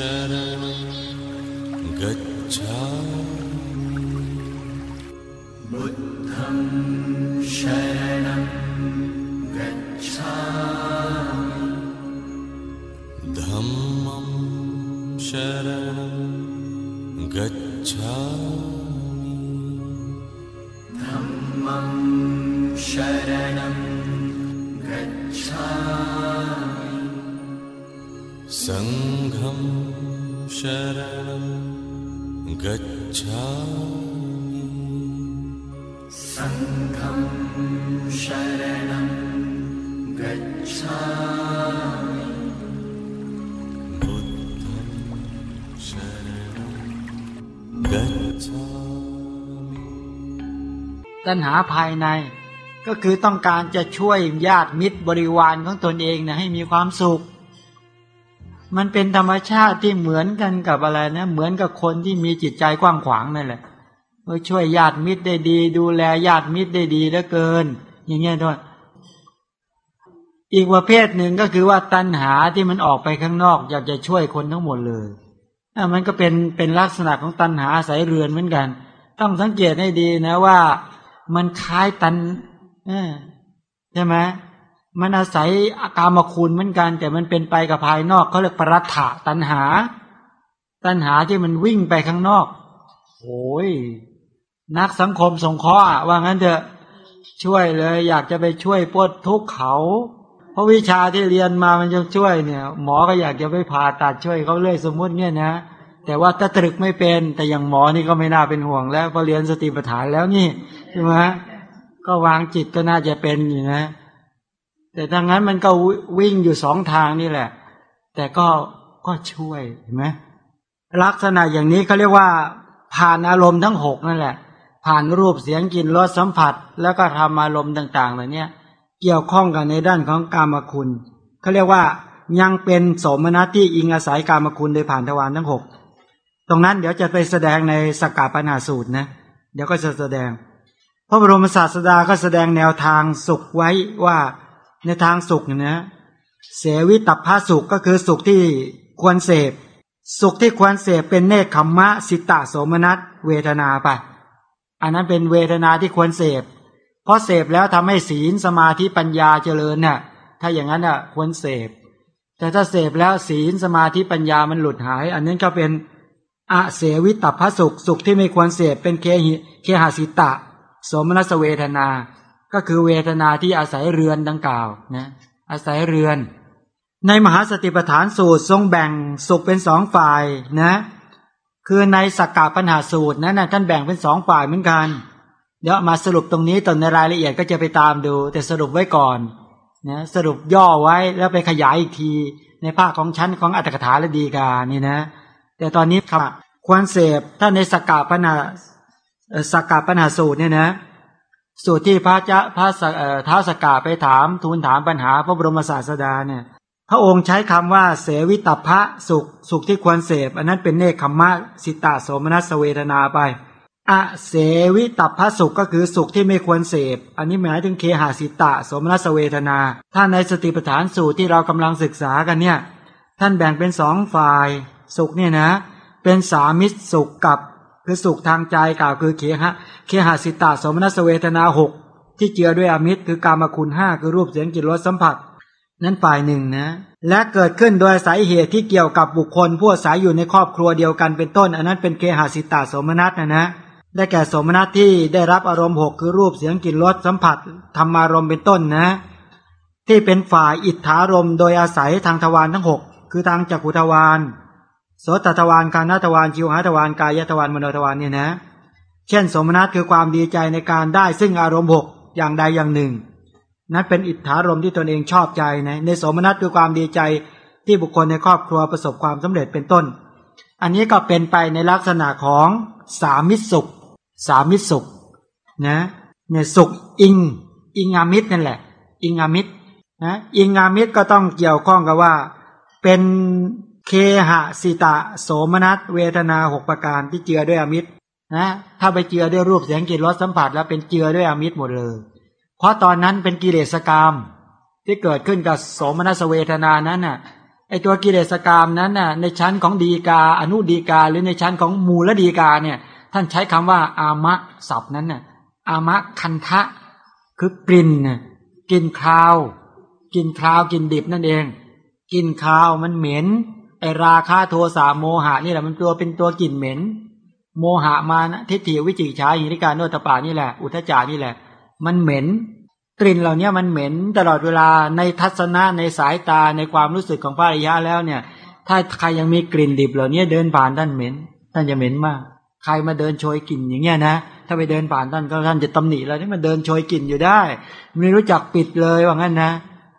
da da सङ्घं शरणं गच्छामि बुद्धं शरणं गच्छामि ตัณหาภายใน ก็คือต้องการจะช่วยญาติมิตรบริวารของตนเองนะให้มีความสุข มันเป็นธรรมชาติที่เหมือนกันกับอะไรนะ เหมือนกับคนที่มีจิตใจกว้างขวางนั่นแหละ เออช่วยญาติมิตรได้ดี ดูแลญาติมิตรได้ดีเหลือเกิน อย่างเงี้ยด้วยอีกประเภทหนึ่งก็คือว่าตัณหาที่มันออกไปข้างนอก อยากจะช่วยคนทั้งหมดเลยอะมันก็เป็นเป็นลักษณะของตัณหาอายเรือนเหมือนกัน ต้องสังเกตให้ดีนะว่ามันคล้ายตันใช่ไหมมันอาศัยอาการมคุณเหมือนกัน แต่มันเป็นไปกับภายนอกเขาเรียกปรัตถะตันหา ตันหาที่มันวิ่งไปข้างนอกโอ้ย นักสังคมสงเคราะห์ว่างั้นเถอะช่วยเลย อยากจะไปช่วยปลดทุกข์เขา เพราะวิชาที่เรียนมามันจะช่วยเนี่ย หมอก็อยากจะไปผ่าตัดช่วยเขาเลยสมมุติเนี่ยนะ แต่ว่าถ้าตรึกไม่เป็น แต่อย่างหมอนี่ก็ไม่น่าเป็นห่วง แล้วพอเรียนสติปัฏฐานแล้วนี่ใช่ไหมก็วางจิตก็น่าจะเป็นอยู่นะ แต่ทางนั้นมันก็วิ่งอยู่สองทางนี่แหละ แต่ก็ก็ช่วยเห็นไหมลักษณะอย่างนี้เขาเรียกว่า ผ่านอารมณ์ทั้งหกนั่นแหละ ผ่านรูปเสียงกลิ่นรสสัมผัส แล้วก็ทำอารมณ์ต่างๆเหล่านี้เกี่ยวข้องกันในด้านของกามคุณเขาเรียกว่ายังเป็นสมนัตที่อิงอาศัยกามคุณโดยผ่านทวารทั้งหกตรงนั้นเดี๋ยวจะไปแสดงในสกกาปัญหาสูตรนะเดี๋ยวก็จะแสดง พระบรมศาสดาก็แสดงแนวทางสุขไว้ว่าในทางสุขเนี่ยนะเสวิตัพพสุขก็คือสุขที่ควรเสพ สุขที่ควรเสพเป็นเนคขมมะสิตะโสมนัสเวทนาไป อันนั้นเป็นเวทนาที่ควรเสพ เพราะเสพแล้วทำให้ศีลสมาธิปัญญาเจริญน่ะ ถ้าอย่างนั้นอะควรเสพ แต่ถ้าเสพแล้วศีลสมาธิปัญญามันหลุดหาย อันนั้นก็เป็นอะเสวิตัพพสุขสุขที่ไม่ควรเสพเป็นเคหิเคหสิตะ สมนัสเวทนา ก็คือเวทนาที่อาศัยเรือนดังกล่าวนะอาศัยเรือน ในมหาสติปัฏฐานสูตรทรงแบ่งสุขเป็นสองฝ่ายนะ คือในสักกะปัญหาสูตรนั้นนะท่านแบ่งเป็นสองฝ่ายเหมือนกัน เดี๋ยวมาสรุปตรงนี้ตอนในรายละเอียดก็จะไปตามดู แต่สรุปไว้ก่อนนะสรุปย่อไว้แล้วไปขยายอีกที ในภาคของชั้นของอัตถกถาและดีกานี่นะ แต่ตอนนี้ครับควรเสพถ้าในสกกะปัญหาสกกะปัญหาสูตรเนี่ยนะสูตรที่พระเจ้าพระท้าวสกกาไปถามทูลถามปัญหาพระบรมศาสดาเนี่ย พระองค์ใช้คำว่าเสวิตพะสุขสุขที่ควรเสพ อันนั้นเป็นเนคขมมะสิตาโสมนัสเวทนาไปอะเสวิตพะสุขก็คือสุขที่ไม่ควรเสพ อันนี้หมายถึงเคหาสิตะโสมนัสเวทนา ถ้าในสติปัฏฐานสูตรที่เรากำลังศึกษากันเนี่ย ท่านแบ่งเป็นสองฝ่าย สุขเนี่ยนะ เป็นสามิตรสุขกับคือสุขทางใจกล่าวคือเคหะเคหาสิตาโสมนัสเวทนาหกที่เจือด้วยอมิตรคือกามคุณห้าคือรูปเสียงกลิ่นรสสัมผัส นั้นฝ่ายหนึ่งนะ และเกิดขึ้นโดยสายเหตุที่เกี่ยวกับบุคคลผู้อาศัยอยู่ในครอบครัวเดียวกันเป็นต้น อันนั้นเป็นเคหาสิตาสมนัสนะนะ ได้แก่สมนัสที่ได้รับอารมณ์หกคือรูปเสียงกลิ่นรสสัมผัสธรรมารมณ์เป็นต้นนะ ที่เป็นฝ่ายอิทธารมโดยอาศัยทางทวารทั้งหกคือทางจักขุทวารโสตทวารกานาทวารจิวหาทวารกายทวารมโนทวารเนี่ยนะ เช่น สมนัตคือความดีใจในการได้ซึ่งอารมณ์หกอย่างใดอย่างหนึ่ง นั้นเป็นอิทธารมที่ตนเองชอบใจนะในสมนัตคือความดีใจที่บุคคลในครอบครัวประสบความสำเร็จเป็นต้น อันนี้ก็เป็นไปในลักษณะของสามิสุข สามิสุขนะเนี่ยสุขอิง อิงอามิตรนั่นแหละ อิงอามิตรนะอิงอามิตรก็ต้องเกี่ยวข้องกับว่า เป็นเคหะสิตะโสมนัสเวทนาหกประการที่เจือด้วยอามิตรนะถ้าไปเจือด้วยรูปเสียงกลิ่นรสสัมผัสแล้วเป็นเจือด้วยอามิตรหมดเลย เพราะตอนนั้นเป็นกิเลสกรรมที่เกิดขึ้นกับโสมนัสเวทนานั้นน่ะไอตัวกิเลสกรรมนั้นน่ะ ในชั้นของดีกา อนุดีกา หรือในชั้นของมูลดีกาเนี่ย ท่านใช้คำว่า อามะศัพท์นั้นน่ะ อามะคันทะ คือกลิ่นน่ะกลิ่นคาวกลิ่นคาวกลิ่นดิบนั่นเองกลิ่นคาวมันเหม็นไอราคาโทสะโมหะนี่แหละมันตัวเป็นตัวกลิ่นเหม็น โมหะมานะทิฏฐิวิจิกิจฉาหิริการโนตปานี่แหละ อุทจานี่แหละ มันเหม็น กลิ่นเหล่านี้มันเหม็นตลอดเวลาในทัศนะในสายตาในความรู้สึกของพระอริยะแล้วเนี่ย ถ้าใครยังมีกลิ่นดิบเหล่านี้เดินผ่านท่านเหม็น ท่านจะเหม็นมาก ใครมาเดินโชยกลิ่นอย่างเงี้ยนะถ้าไปเดินผ่านท่านก็ท่านจะตำหนิเราที่มาเดินโชยกลิ่นอยู่ได้ ไม่รู้จักปิดเลยว่างั้นนะ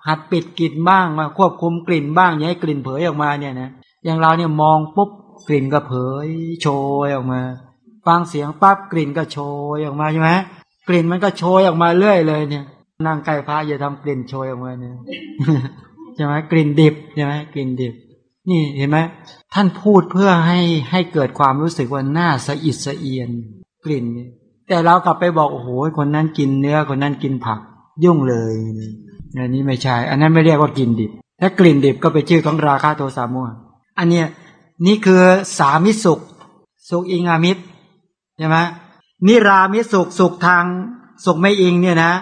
หัดปิดกลิ่นบ้างมาควบคุมกลิ่นบ้างอย่าให้กลิ่นเผยออกมาเนี่ยนะอย่างเราเนี่ยมองปุ๊บกลิ่นก็เผย โชยออกมา ฟังเสียงปั๊บกลิ่นก็โชยออกมาใช่ไหม กลิ่นมันก็โชยออกมาเรื่อยเลยเนี่ยนั่งใกล้พระอย่าทำกลิ่นโชยออกมาเนี่ยใช่ไหมกลิ่นดิบใช่ไหมกลิ่นดิบ นี่เห็นไหมท่านพูดเพื่อให้ให้เกิดความรู้สึกว่าหน้าสะอิดสะเอียน กลิ่นแต่เรากลับไปบอกโอ้โหคนนั้นกินเนื้อคนนั้นกินผัก ยุ่งเลยอันนี้ไม่ใช่ อันนั้นไม่เรียกว่ากลิ่นดิบถ้ากลิ่นดิบก็เป็นชื่อของราคาโทสะโมหะอันเนี้ยนี่คือสามิสุข สุขอิงามิตรใช่ไหม นิรามิสุขสุขทางสุขไม่อิงเนี่ยนะ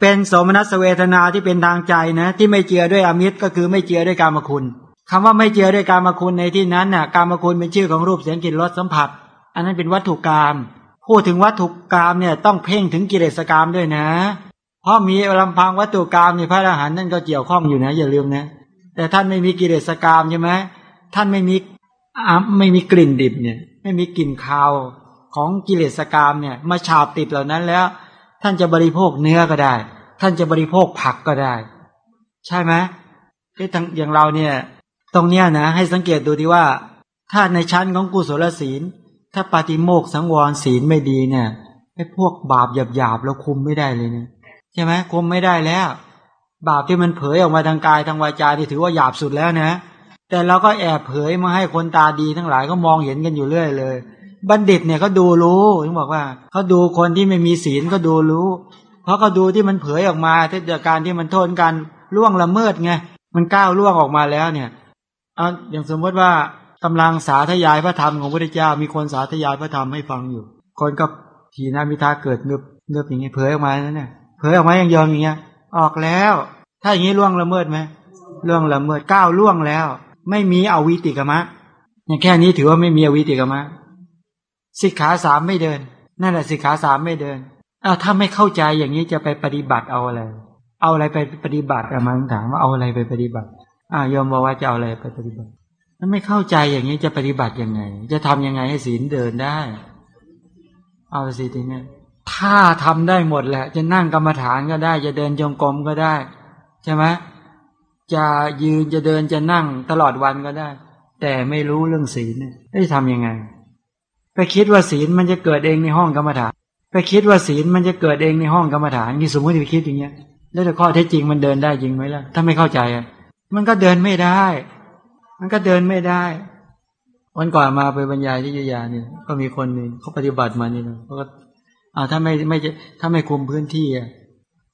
เป็นสมนัสเวทนาที่เป็นทางใจนะที่ไม่เจือด้วยอมิตรก็คือไม่เจือด้วยกามคุณคำว่าไม่เจือด้วยกามคุณในที่นั้นน่ะกามคุณเป็นชื่อของรูปเสียงกลิ่นรสสัมผัส อันนั้นเป็นวัตถุกรรมพูดถึงวัตถุกรรมเนี่ยต้องเพ่งถึงกิเลสกรรมด้วยนะ เพราะมีลำพังวัตถุกรรมในพระอรหันต์นั่นก็เกี่ยวข้องอยู่นะอย่าลืมนะ แต่ท่านไม่มีกิเลสกรรมใช่ไหมท่านไม่มีอ่าไม่มีกลิ่นดิบเนี่ย ไม่มีกลิ่นคาว ของกิเลสกรรมเนี่ยมาฉาบติดเหล่านั้นแล้ว ท่านจะบริโภคเนื้อก็ได้ ท่านจะบริโภคผักก็ได้ ใช่ไหมไอ้ทั้งอย่างเราเนี่ย ตรงเนี้ยนะ ให้สังเกตดูดีว่า ถ้าในชั้นของกุศลศีล ถ้าปาฏิโมกข์สังวรศีลไม่ดีเนี่ยไอ้พวกบาปหยาบๆเราคุมไม่ได้เลยเนี่ยใช่ไหมคุมไม่ได้แล้ว บาปที่มันเผยออกมาทางกายทางวาจาที่ถือว่าหยาบสุดแล้วนะแต่เราก็แอบเผยมาให้คนตาดีทั้งหลายก็มองเห็นกันอยู่เรื่อยเลย บัณฑิตเนี่ยเขาดูรู้ถึงบอกว่าเขาดูคนที่ไม่มีศีลก็ดูรู้ เพราะเขาดูที่มันเผยออกมาที่จากการที่มันโทษกันล่วงละเมิดไงมันก้าวล่วงออกมาแล้วเนี่ยเอาอย่างสมมติว่ากำลังสาธยายพระธรรมของพระพุทธเจ้า มีคนสาธยายพระธรรมให้ฟังอยู่ คนก็ทีนามิทาเกิดเงือบเงือบอย่างเงี้ยเผยออกมาแล้วเนี่ยเผยออกมาอย่างยอมอย่างเงี้ยออกแล้ว ถ้าอย่างนี้ล่วงละเมิดไหมล่วงละเมิดก้าวล่วงแล้ว ไม่มีอวิติกมะอย่างแค่นี้ถือว่าไม่มีอวิติกมะ สิกขาสามไม่เดิน นั่นแหละสิกขาสามไม่เดินอ้าวถ้าไม่เข้าใจอย่างนี้จะไปปฏิบัติเอาอะไร เอาอะไรไปปฏิบัติอามาถามว่าเอาอะไรไปปฏิบัติอ่ายอมบอกว่าจะเอาอะไรไปปฏิบัติถ้าไม่เข้าใจอย่างนี้จะปฏิบัติยังไง จะทำยังไงให้ศีลเดินได้ เอาสิทีเนี้ยถ้าทำได้หมดแหละ จะนั่งกรรมฐานก็ได้ จะเดินจงกรมก็ได้ ใช่ไหมจะยืนจะเดินจะนั่งตลอดวันก็ได้ แต่ไม่รู้เรื่องศีลเนี่ยจะทำยังไง ไปคิดว่าศีลมันจะเกิดเองในห้องกรรมฐาน ไปคิดว่าศีลมันจะเกิดเองในห้องกรรมฐานนี่สมมติไปคิดอย่างเงี้ย แล้วแต่ข้อเท็จจริงมันเดินได้จริงไหมล่ะ ถ้าไม่เข้าใจอะ มันก็เดินไม่ได้ มันก็เดินไม่ได้ วันก่อนมาไปบรรยายที่ยุยาเนี่ย ก็มีคนหนึ่งเขาปฏิบัติมานี่นะเขาก็อ่าถ้าไม่ไม่ถ้าไม่คุมพื้นที่อะ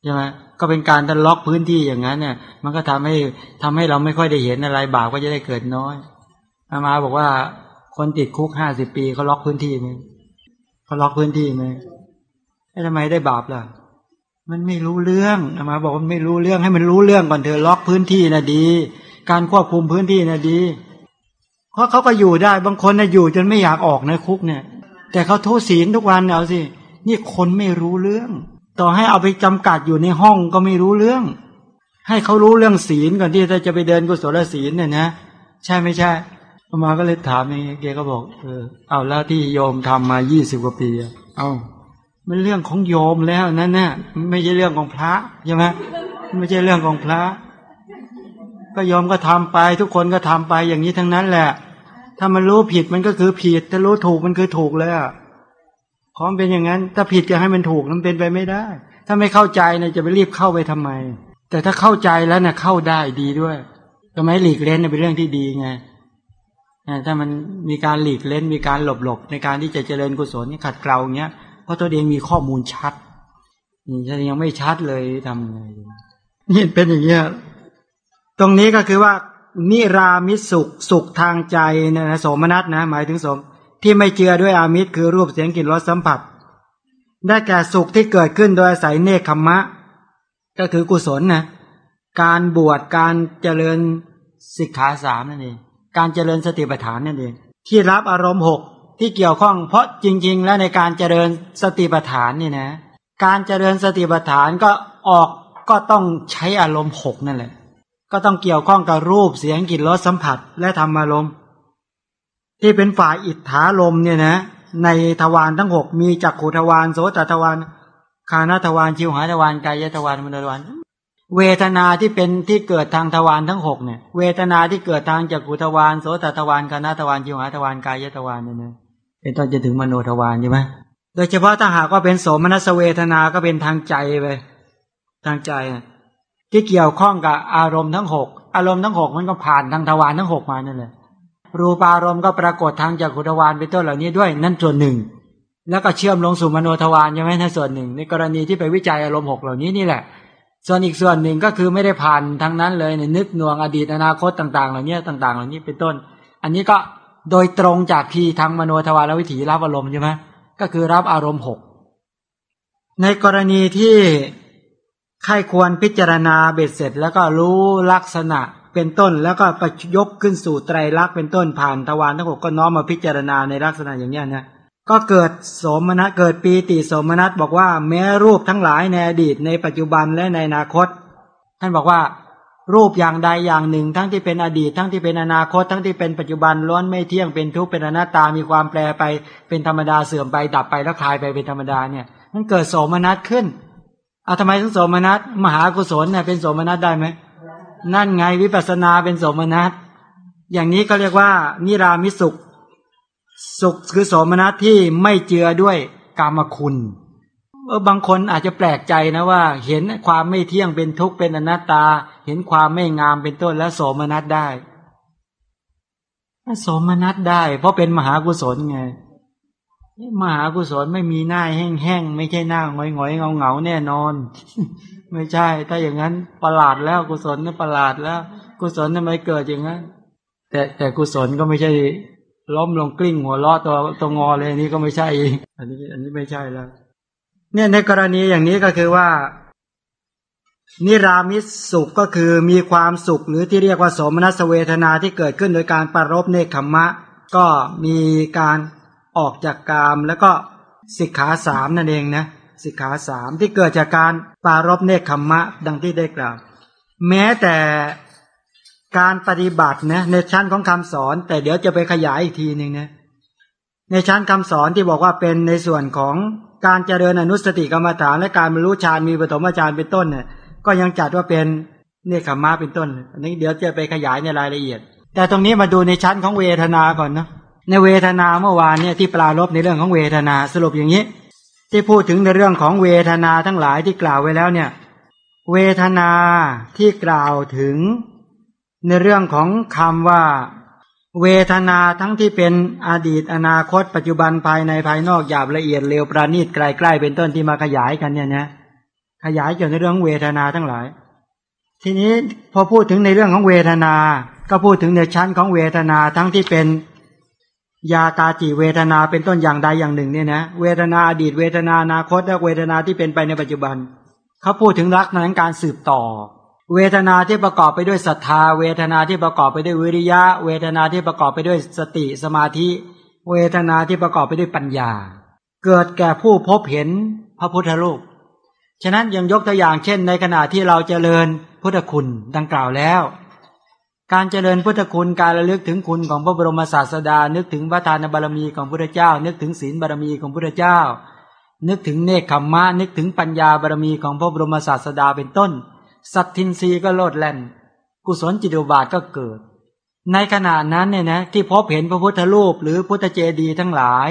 ใช่ไหมก็เป็นการตันล็อกพื้นที่อย่างนั้นเนี่ย มันก็ทำให้ทำให้เราไม่ค่อยได้เห็นอะไรบาปก็จะได้เกิดน้อยอามาบอกว่า คนติดคุกห้าสิบปีเขาล็อกพื้นที่ไหมเขาล็อกพื้นที่ไหมแล้ทำไมได้บาปล่ะ มันไม่รู้เรื่องอามาบอกว่าไม่รู้เรื่องให้มันรู้เรื่องก่อนเธอล็อกพื้นที่นะดี การควบคุมพื้นที่นะดี เพราะเขาก็อยู่ได้บางคนนะอยู่จนไม่อยากออกในคุกเนี่ย แต่เขาโทษศีลทุกวันเอาสินี่คนไม่รู้เรื่อง ต่อให้เอาไปจำกัดอยู่ในห้องก็ไม่รู้เรื่อง ให้เขารู้เรื่องศีลก่อนที่จะไปเดินกุศลศีลเนี่ยนะ ใช่ไม่ใช่ มาก็เลยถามอย่างเงี้ยแกก็บอกเออเอาแล้วที่โยมทำมายี่สิบกว่าปีเอามันเรื่องของโยมแล้วนั่นน่ะไม่ใช่เรื่องของพระใช่ไหมไม่ใช่เรื่องของพระ ก็โยมก็ทำไป ทุกคนก็ทำไปอย่างนี้ทั้งนั้นแหละ ถ้ามันรู้ผิดมันก็คือผิด ถ้ารู้ถูกมันคือถูกเลยอะของเป็นอย่างนั้น ถ้าผิดจะให้มันถูกมันเป็นไปไม่ได้ ถ้าไม่เข้าใจเนี่ยจะไปรีบเข้าไปทำไม แต่ถ้าเข้าใจแล้วเนี่ยเข้าได้ดีด้วยก็ไมหลีกเล่นเนี่ยเป็นเรื่องที่ดีไง ถ้ามันมีการหลีกเล่นมีการหลบหลบในการที่จะเจริญกุศลนี่ขัดเกลาเงี้ยเพราะตัวเองมีข้อมูลชัดนี่ยังไม่ชัดเลยทำไงนี่เป็นอย่างเงี้ยตรงนี้ก็คือว่านิรามิสุขสุขทางใจนะนะสมนัสนะ หมายถึงสม ที่ไม่เจือด้วยอามิตรคือรูปเสียงกลิ่นรสสัมผัส ได้แก่สุขที่เกิดขึ้นโดยอาศัยเนคขมมะก็คือกุศลนะการบวชการเจริญสิกขาสามนั่นเอง การเจริญสติปัฏฐานนั่นเองที่รับอารมณ์หกที่เกี่ยวข้อง เพราะจริง ๆ แล้วในการเจริญสติปัฏฐานนี่นะ การเจริญสติปัฏฐานก็ออกก็ต้องใช้อารมณ์หกนั่นแหละ ก็ต้องเกี่ยวข้องกับรูปเสียงกลิ่นรสสัมผัสและธรรมารมณ์ที่เป็นฝ่ายอิทธาลมเนี่ยนะ ในทวารทั้งหกมีจักขุทวารโสตทวารคานทวารชิวหาทวารกายทวารมโนทวาร เวทนาที่เป็นที่เกิดทางทวารทั้งหกเนี่ย เวทนาที่เกิดทางจักขุทวารโสตทวารคานทวารชิวหาทวารกายทวารเนี่ยนะเป็นต้นจะถึงมโนทวารใช่ไหมโดยเฉพาะถ้าหากว่าเป็นโสมนัสเวทนาก็เป็นทางใจไปทางใจที่เกี่ยวข้องกับอารมณ์ทั้งหกอารมณ์ทั้งหกมันก็ผ่านทางทวารทั้งหกมานั่นแหละรูปารมณ์ก็ปรากฏทางจากขุทวารเป็นต้นเหล่านี้ด้วย นั่นส่วนหนึ่ง แล้วก็เชื่อมลงสู่มโนทวารใช่ไหมนั่นส่วนหนึ่ง ในกรณีที่ไปวิจัยอารมณ์หกเหล่านี้นี่แหละ ส่วนอีกส่วนหนึ่งก็คือไม่ได้ผ่านทางนั้นเลยในนึกหน่วงอดีตอนาคตต่าง ๆ เหล่านี้ต่าง ๆ เหล่านี้เป็นต้น อันนี้ก็โดยตรงจากที่ทางมโนทวารวิถีรับอารมณ์ใช่ไหมก็คือรับอารมณ์หกในกรณีที่ใครควรพิจารณาเบ็ดเสร็จ แล้วก็รู้ลักษณะเป็นต้น แล้วก็ประยกขึ้นสู่ไตรลักษณ์เป็นต้นผ่านทวารทั้งหกก็น้อมมาพิจารณาในลักษณะอย่างนี้นะ ก็เกิดโสมนัสเกิดปีติโสมนัสบอกว่า แม้รูปทั้งหลายในอดีตในปัจจุบันและในอนาคต ท่านบอกว่า รูปอย่างใดอย่างหนึ่ง ทั้งที่เป็นอดีต ทั้งที่เป็นอนาคต ทั้งที่เป็นปัจจุบันล้วนไม่เที่ยงเป็นทุกข์เป็นอนัตตามีความแปรไปเป็นธรรมดาเสื่อมไปดับไปแล้วคลายไปเป็นธรรมดาเนี่ยมันเกิดโสมนัสขึ้นเอาทำไมถึงโสมนัสมหากุศลเนี่ยเป็นโสมนัสได้ไหมนั่นไงวิปัสสนาเป็นโสมนัสอย่างนี้ก็เรียกว่านิรามิสุข สุขคือโสมนัสที่ไม่เจือด้วยกามคุณเออบางคนอาจจะแปลกใจนะว่า เห็นความไม่เที่ยงเป็นทุกข์เป็นอนัตตา เห็นความไม่งามเป็นต้นแล้วโสมนัสได้โสมนัสได้ เพราะเป็นมหากุศลไงมหากุศลไม่มีหน้าแห้งๆไม่ใช่หน้าหงอยๆเงาๆแน่นอน ไม่ใช่ ถ้าอย่างนั้นประหลาดแล้วกุศลนี่ประหลาดแล้ว กุศลทำไมเกิดอย่างนั้นแต่แต่กุศลก็ไม่ใช่ ล้มลงกลิ้งหัวล้อตัวตัวงอเลยอันนี้ก็ไม่ใช่ อันนี้ อันนี้ไม่ใช่แล้ว เนี่ยในกรณีอย่างนี้ก็คือว่า นิรามิสสุขก็คือมีความสุขหรือที่เรียกว่าสมนัสเวทนาที่เกิดขึ้นโดยการปรารบเนคขมมะ ก็มีการออกจากกามแล้วก็สิกขาสามนั่นเองนะสิกขาสามที่เกิดจากการปารบเนคขมมะ ดังที่ได้กล่าว แม้แต่ การปฏิบัตินะในชั้นของคำสอน แต่เดี๋ยวจะไปขยายอีกทีหนึ่งนะในชั้นคำสอนที่บอกว่าเป็นในส่วนของการเจริญอนุสติกรรมฐาน และการบรรลุฌานมีปฐมฌานเป็นต้นเนี่ยก็ยังจัดว่าเป็นเนคขมมะเป็นต้นอันนี้เดี๋ยวจะไปขยายในรายละเอียด แต่ตรงนี้มาดูในชั้นของเวทนาก่อนนะในเวทนาเมื่อวานเนี่ยที่ปลารบในเรื่องของเวทนาสรุปอย่างนี้ ที่พูดถึงในเรื่องของเวทนาทั้งหลายที่กล่าวไว้แล้วเนี่ย เวทนาที่กล่าวถึง ในเรื่องของคำว่า เวทนาทั้งที่เป็นอดีตอนาคต ปัจจุบันภายในภายนอกหยาบละเอียดเร็วประณีตไกลๆเป็นต้นที่มาขยายกันเนี่ยนะขยายเกี่ยวในเรื่องเวทนาทั้งหลาย ทีนี้พอพูดถึงในเรื่องของเวทนา ก็พูดถึงในชั้นของเวทนาทั้งที่เป็นยาตาจิเวทนาเป็นต้นอย่างใดอย่างหนึ่งเนี่ยนะเวทนาอดีตเวทนาอนาคตและเวทนาที่เป็นไปในปัจจุบัน เขาพูดถึงลักษณะการสืบต่อ เวทนาที่ประกอบไปด้วยศรัทธา เวทนาที่ประกอบไปด้วยวิริยะ เวทนาที่ประกอบไปด้วยสติสมาธิ เวทนาที่ประกอบไปด้วยปัญญา เกิดแก่ผู้พบเห็นพระพุทธรูปฉะนั้นยังยกตัวอย่างเช่น ในขณะที่เราเจริญพุทธคุณดังกล่าวแล้ว การเจริญพุทธคุณการระลึกถึงคุณของพระบรมศาสดา นึกถึงพระทานบารมีของพระเจ้า นึกถึงศีลบารมีของพระเจ้า นึกถึงเนคขมมะนึกถึงปัญญาบารมีของพระบรมศาสดาเป็นต้น สัตทินรีก็โลดแล่น กุศลจิตุบาทก็เกิด ในขณะนั้นเนี่ยนะที่พบเห็นพระพุทธรูปหรือพุทธเจดีย์ทั้งหลาย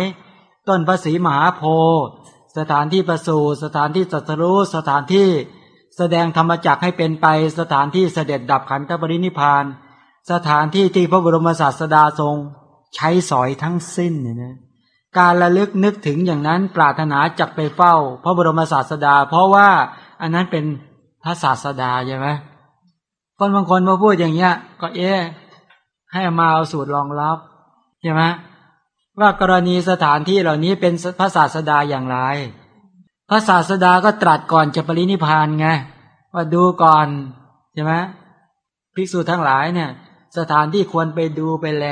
ต้นพระศรีมหาโพธิ์สถานที่ประสูติสถานที่จัตรู้สถานที่แสดงธรรมจักให้เป็นไปสถานที่เสด็จดับขันธปรินิพาน สถานที่ที่พระบรมศาสดาทรง ใช้สอยทั้งสิ้นเนี่ยนะการระลึกนึกถึงอย่างนั้นปรารถนาจักไปเฝ้า พระบรมศาสดา เพราะว่าอันนั้นเป็น พระศาสดาใช่ไหมคนบางคนมาพูดอย่างเงี้ย ก็เอ๊ให้มาเอาสูตรรองรับใช่ไหมว่ากรณีสถานที่เหล่านี้เป็นพระศาสดาอย่างไร พระศาสดาก็ตรัสก่อนจะปรินิพานไงว่าดูก่อนใช่ไหมภิกษุทั้งหลายเนี่ย สถานที่ควรไปดูไปแล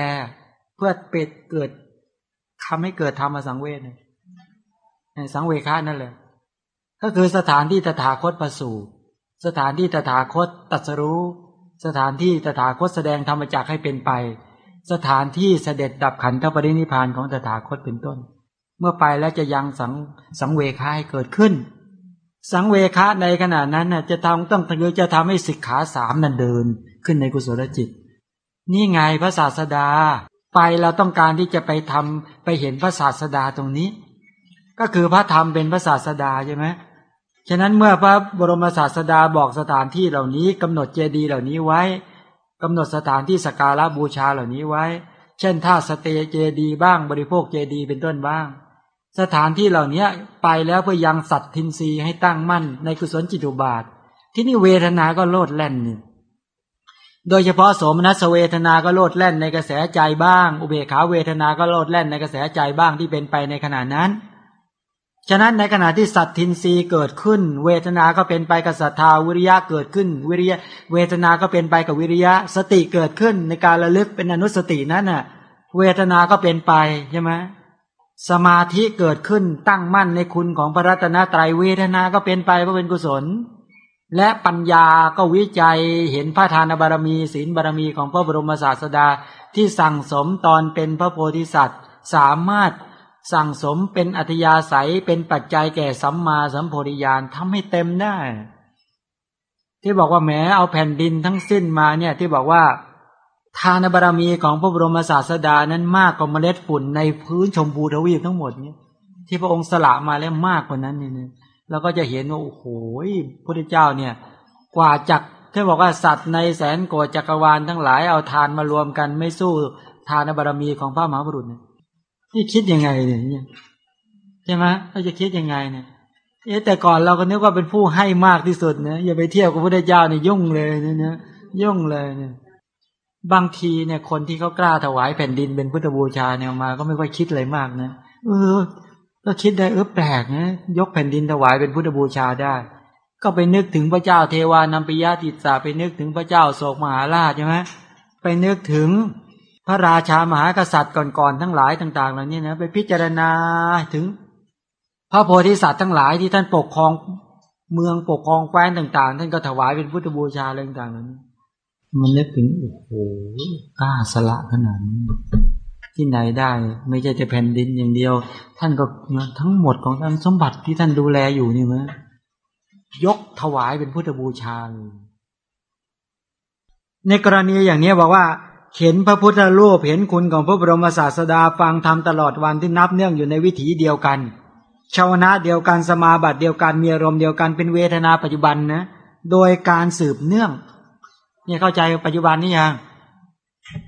เพื่อเป็ดเกิดทำให้เกิดธรรมสังเวชเนี่ยสังเวคานั่นแหละก็คือสถานที่ตถาคตประสูติ สถานที่ตถาคตตัสรู้ สถานที่ตถาคตแสดงธรรมจักให้เป็นไป สถานที่เสด็จดับขันธปรินิพานของตถาคตเป็นต้น เมื่อไปแล้วจะยังสังสังเวคาให้เกิดขึ้น สังเวคะในขณะนั้นน่ะจะทำต้องคือจะทำให้สิกขาสามนั้นเดินขึ้นในกุศลจิต นี่ไงพระศาสดา ไปเราต้องการที่จะไปทำไปเห็นพระศาสดาตรงนี้ ก็คือพระธรรมเป็นพระศาสดาใช่ไหม ฉะนั้นเมื่อพระบรมศาสดาบอกสถานที่เหล่านี้กำหนดเจดีย์เหล่านี้ไว้กำหนดสถานที่สการะบูชาเหล่านี้ไว้ เช่นท่าสเตเจดีย์บ้างบริโภคเจดีย์เป็นต้นบ้าง สถานที่เหล่านี้ไปแล้วเพื่อยังสัตทินรีให้ตั้งมั่นในกุศลจิตุบาท ที่นี่เวทนาก็โลดแล่นนี่โดยเฉพาะโสมนัสเวทนาก็โลดแล่นในกระแสใจบ้าง อุเบกขาเวทนาก็โลดแล่นในกระแสใจบ้างที่เป็นไปในขณะนั้น ฉะนั้นในขณะที่สัตทินรีเกิดขึ้น เวทนาก็เป็นไปกับศรัทธาวิริยะเกิดขึ้น วิริยะ เวทนาก็เป็นไปกับวิริยะ สติเกิดขึ้นในการระลึกเป็นอนุสตินั้นน่ะ เวทนาก็เป็นไปใช่ไหมสมาธิเกิดขึ้นตั้งมั่นในคุณของพระรัตนตรัยเวทนาก็เป็นไปเพราะเป็นกุศล และปัญญาก็วิจัยเห็นพระทานบารมีศีลบารมีของพระบรมศาสดาที่สั่งสมตอนเป็นพระโพธิสัตว์ สามารถ สั่งสมเป็นอัธยาศัยเป็นปัจจัยแก่สัมมาสัมโพธิญาณทำให้เต็มได้ ที่บอกว่าแหมเอาแผ่นดินทั้งสิ้นมาเนี่ยที่บอกว่า ทานบารรมีของพระบรมศาสดานั้นมากกว่าเมล็ดฝุ่นในพื้นชมพูทวีปทั้งหมดเนี่ยที่พระองค์สละมาแล้วมากกว่านั้นเนี่ยเราก็จะเห็นว่าโอ้โหพระเจ้าเนี่ย กว่าจักที่บอกว่าสัตว์ในแสนโกฏจักรวาลทั้งหลายเอาทานมารวมกันไม่สู้ทานบารรมีของพระมหาบุรุษเนี่ย ที่คิดยังไงเนี่ยใช่ไหมเราจะคิดยังไงเนี่ยเอ๊แต่ก่อนเราก็นึกว่าเป็นผู้ให้มากที่สุดนะอย่าไปเทียบกับพระเจ้าเนี่ยยุ่งเลยเนี่ยยุ่งเลยเนี่ย บางทีเนี่ยคนที่เขากล้าถวายแผ่นดินเป็นพุทธบูชาเนี่ยมา ก็ไม่ค่อยคิดอะไรมากนะเออ ก็คิดได้เออแปลกนะยกแผ่นดินถวายเป็นพุทธบูชาได้ ก็ไปนึกถึงพระเจ้าเทวานัมปิยาติสาไปนึกถึงพระเจ้าโศกมหาราชใช่ไหมไปนึกถึง พระราชามหากษัตริย์ก่อนๆทั้งหลายต่าง ๆ เหล่านี้นะไปพิจารณาถึง พระโพธิสัตว์ทั้งหลายที่ท่านปกครองเมืองปกครองแคว้นต่าง ๆ ท่านก็ถวายเป็นพุทธบูชาอะไรต่างๆเหล่านี้มันนึกถึงโอ้โหกล้าสละขนาดนี้ที่ไหนได้ ไม่ใช่แต่แผ่นดินอย่างเดียว ท่านก็ทั้งหมดของท่านสมบัติที่ท่านดูแลอยู่นี่มั้ยยกถวายเป็นพุทธบูชาเลยในกรณีอย่างนี้บอกว่า เห็นพระพุทธรูปเห็นคุณของพระบรมศาสดาฟังธรรมตลอดวันที่นับเนื่องอยู่ในวิถีเดียวกันชาวนะเดียวกันสมาบัติเดียวกันมีอารมณ์เดียวกันเป็นเวทนาปัจจุบันนะโดยการสืบเนื่องเนี่ยเข้าใจปัจจุบันนี่ยัง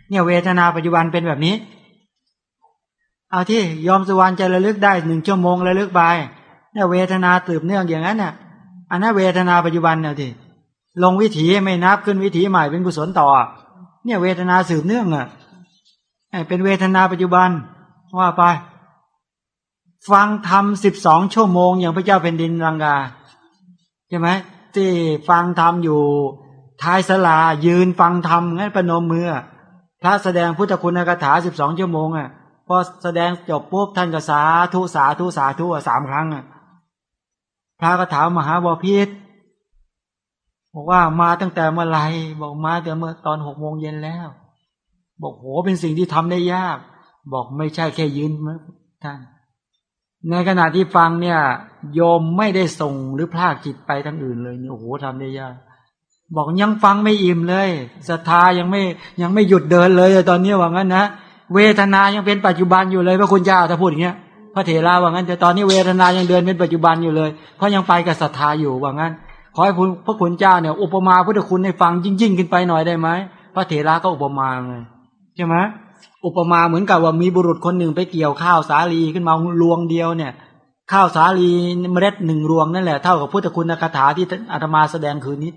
เนี่ยเวทนาปัจจุบันเป็นแบบนี้ เอาที่ยอมสุวรรณจะระลึกได้หนึ่งชั่วโมงระลึกไปเนี่ยเวทนาสืบเนื่องอย่างนั้นน่ะอันนั้นเวทนาปัจจุบันเนี่ยที่ลงวิถีไม่นับขึ้นวิถีใหม่เป็นกุศลต่อ เนี่ยเวทนาสืบเนื่องอะเป็นเวทนาปัจจุบันว่าไป ฟังธรรมสิบสองชั่วโมง อย่างพระเจ้าแผ่นดินรังกาใช่ไหมที่ฟังธรรมอยู่ท้ายสลายืนฟังธรรมงั้นประนมมือพระแสดงพุทธคุณคาถาสิบสองชั่วโมงอะพอแสดงจบปุ๊บท่านก็สาธุสาธุสาธุสามครั้งอะพระก็ถามหาบพิษ บอกว่ามาตั้งแต่เมื่อไรบอกมาแต่เมื่อตอนหกโมงเย็นแล้ว บอกโหเป็นสิ่งที่ทำได้ยาก บอกไม่ใช่แค่ยืนมั้ท่านในขณะที่ฟังเนี่ยโยมไม่ได้ส่งหรือพลากจิตไปทั้งอื่นเลยเนี่ยโอ้โหทำได้ยาก บอกยังฟังไม่อิ่มเลยศรัทธายังไม่ยังไม่หยุดเดินเลยตอนนี้ว่างั้นนะเวทนายังเป็นปัจจุบันอยู่เลยพระคุณเจ้าถ้าพูดอย่างเงี้ยพระเถระว่างั้นแต่ตอนนี้เวทนายังเดินเป็นปัจจุบันอยู่เลย เพราะยังไปกับศรัทธาอยู่ว่างั้น ขอให้พระคุณเจ้าเนี่ยอุปมาพุทธคุณให้ฟังยิ่งๆขึ้นไปหน่อยได้ไหมพระเถระก็อุปมาไงใช่ไหมอุปมาเหมือนกับว่ามีบุรุษคนหนึ่งไปเกี่ยวข้าวสาลีขึ้นมาลวงเดียวเนี่ย ข้าวสาลีเมล็ดหนึ่งรวงนั่นแหละเท่ากับพุทธคุณคาถาที่อาตมาแสดงคืนนี้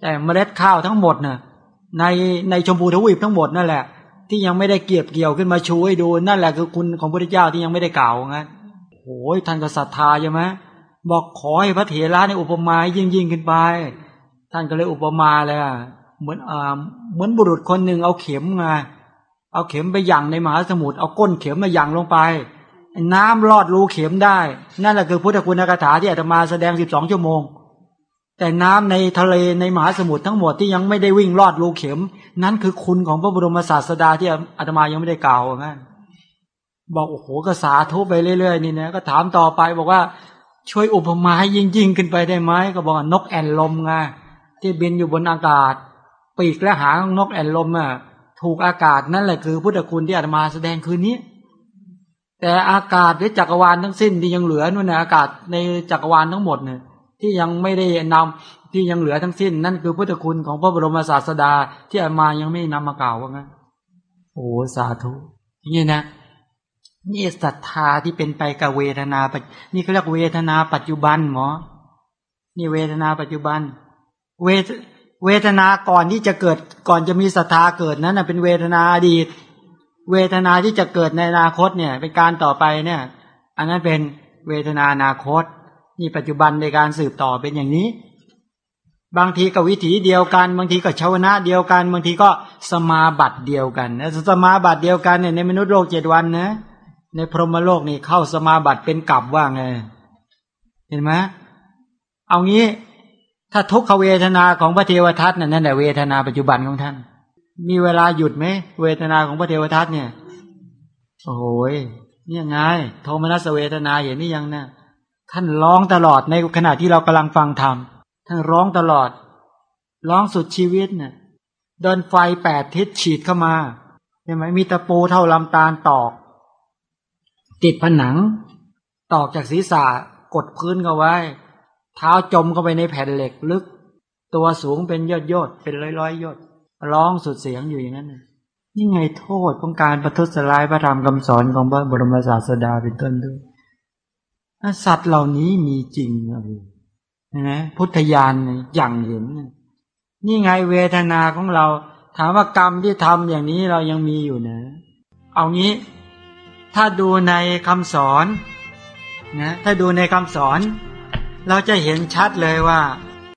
แต่เมล็ดข้าวทั้งหมดน่ะในในชมพูทวีปทั้งหมดนั่นแหละ ที่ยังไม่ได้เกียบเกี่ยวขึ้นมาชูให้ดูนั่นแหละคือคุณของพระพุทธเจ้าที่ยังไม่ได้กล่าวงั้นโอ้ยท่านก็ศรัทธาใช่ไหม บอกขอให้พระเถระในอุปมายิ่งยิ่งขึ้นไป ท่านก็เลยอุปมาเลยอะเหมือนอ่าเหมือนบุรุษคนหนึ่งเอาเข็มมาเอาเข็มไปยั่งในมหาสมุทรเอาก้นเข็มมายั่งลงไป น้ำลอดรูเข็มได้ นั่นแหละคือพุทธคุณคาถาที่อาตมาแสดงสิบสองชั่วโมง แต่น้ำในทะเลในมหาสมุทรทั้งหมดที่ยังไม่ได้วิ่งลอดรูเข็ม นั่นคือคุณของพระบรมศาสดาที่อาตมายังไม่ได้กล่าวงั้นบอกโอ้โหก็สาธุไปเรื่อยๆนี่นะก็ถามต่อไปบอกว่า ช่วยอุปมาให้ยิ่งยิ่งขึ้นไปได้ไหมก็บอกนกแอ่นลมไงที่บินอยู่บนอากาศ ปีกและหางของนกแอ่นลมอะถูกอากาศนั่นแหละคือพุทธคุณที่อาตมาแสดงคืนนี้ แต่อากาศหรือจักรวาลทั้งสิ้นที่ยังเหลือนู่นนะอากาศในจักรวาลทั้งหมดเนี่ยที่ยังไม่ได้นำที่ยังเหลือทั้งสิ้น นั่นคือพุทธคุณของพระบรมศาสดาที่อาตมายังไม่นำมากล่าวว่างั้นโอ้สาธุนี่นะ นี่ศรัทธาที่เป็นไปกับเวทนาปัจนี่เขาเรียกเวทนาปัจจุบันหมอ นี่เวทนาปัจจุบัน เวทเวทนาก่อนที่จะเกิดก่อนจะมีศรัทธาเกิดนั้นนะเป็นเวทนาอดีต เวทนาที่จะเกิดในอนาคตเนี่ย เป็นการต่อไปเนี่ย อันนั้นเป็นเวทนาอนาคต นี่ปัจจุบันในการสืบต่อเป็นอย่างนี้ บางทีก็วิถีเดียวกัน บางทีก็ชาวนะเดียวกัน บางทีก็สมาบัติเดียวกันสมาบัติเดียวกันเนี่ยในมนุษย์โลกเจ็ดวันนะ ในพรหมโลกนี่เข้าสมาบัติเป็นกลับว่าไง เห็นไหมเอางี้ถ้าทุกขเวทนาของพระเทวทัตนั่นนั่นแหละเวทนาปัจจุบันของท่าน มีเวลาหยุดไหมเวทนาของพระเทวทัตเนี่ย โอ้โหเนี่ยไงโทมนัสเวทนาเห็นนี่ยังนะท่านร้องตลอดในขณะที่เรากำลังฟังธรรมท่านร้องตลอด ร้องสุดชีวิตเนี่ยเดินไฟแปดทิศฉีดเข้ามาใช่ไหมมีตะปูเท่าลำตาลตอก ติดผนัง ตอกจากศีรษะกดพื้นเข้าไว้ เท้าจมเข้าไปในแผ่นเหล็กลึก ตัวสูงเป็นยอดยอดเป็นร้อยร้อยยอดร้องสุดเสียงอยู่อย่างนั้นนี่ไงโทษของการประทุษร้ายพระธรรมคำสอนของพระบรมศาสดาเป็นต้นด้วยสัตว์เหล่านี้มีจริงนะ พุทธญาณอย่างเห็น นี่ไงเวทนาของเรา ถามว่ากรรมที่ทำอย่างนี้เรายังมีอยู่นะ เอางี้ ถ้าดูในคำสอนนะถ้าดูในคำสอน เราจะเห็นชัดเลยว่า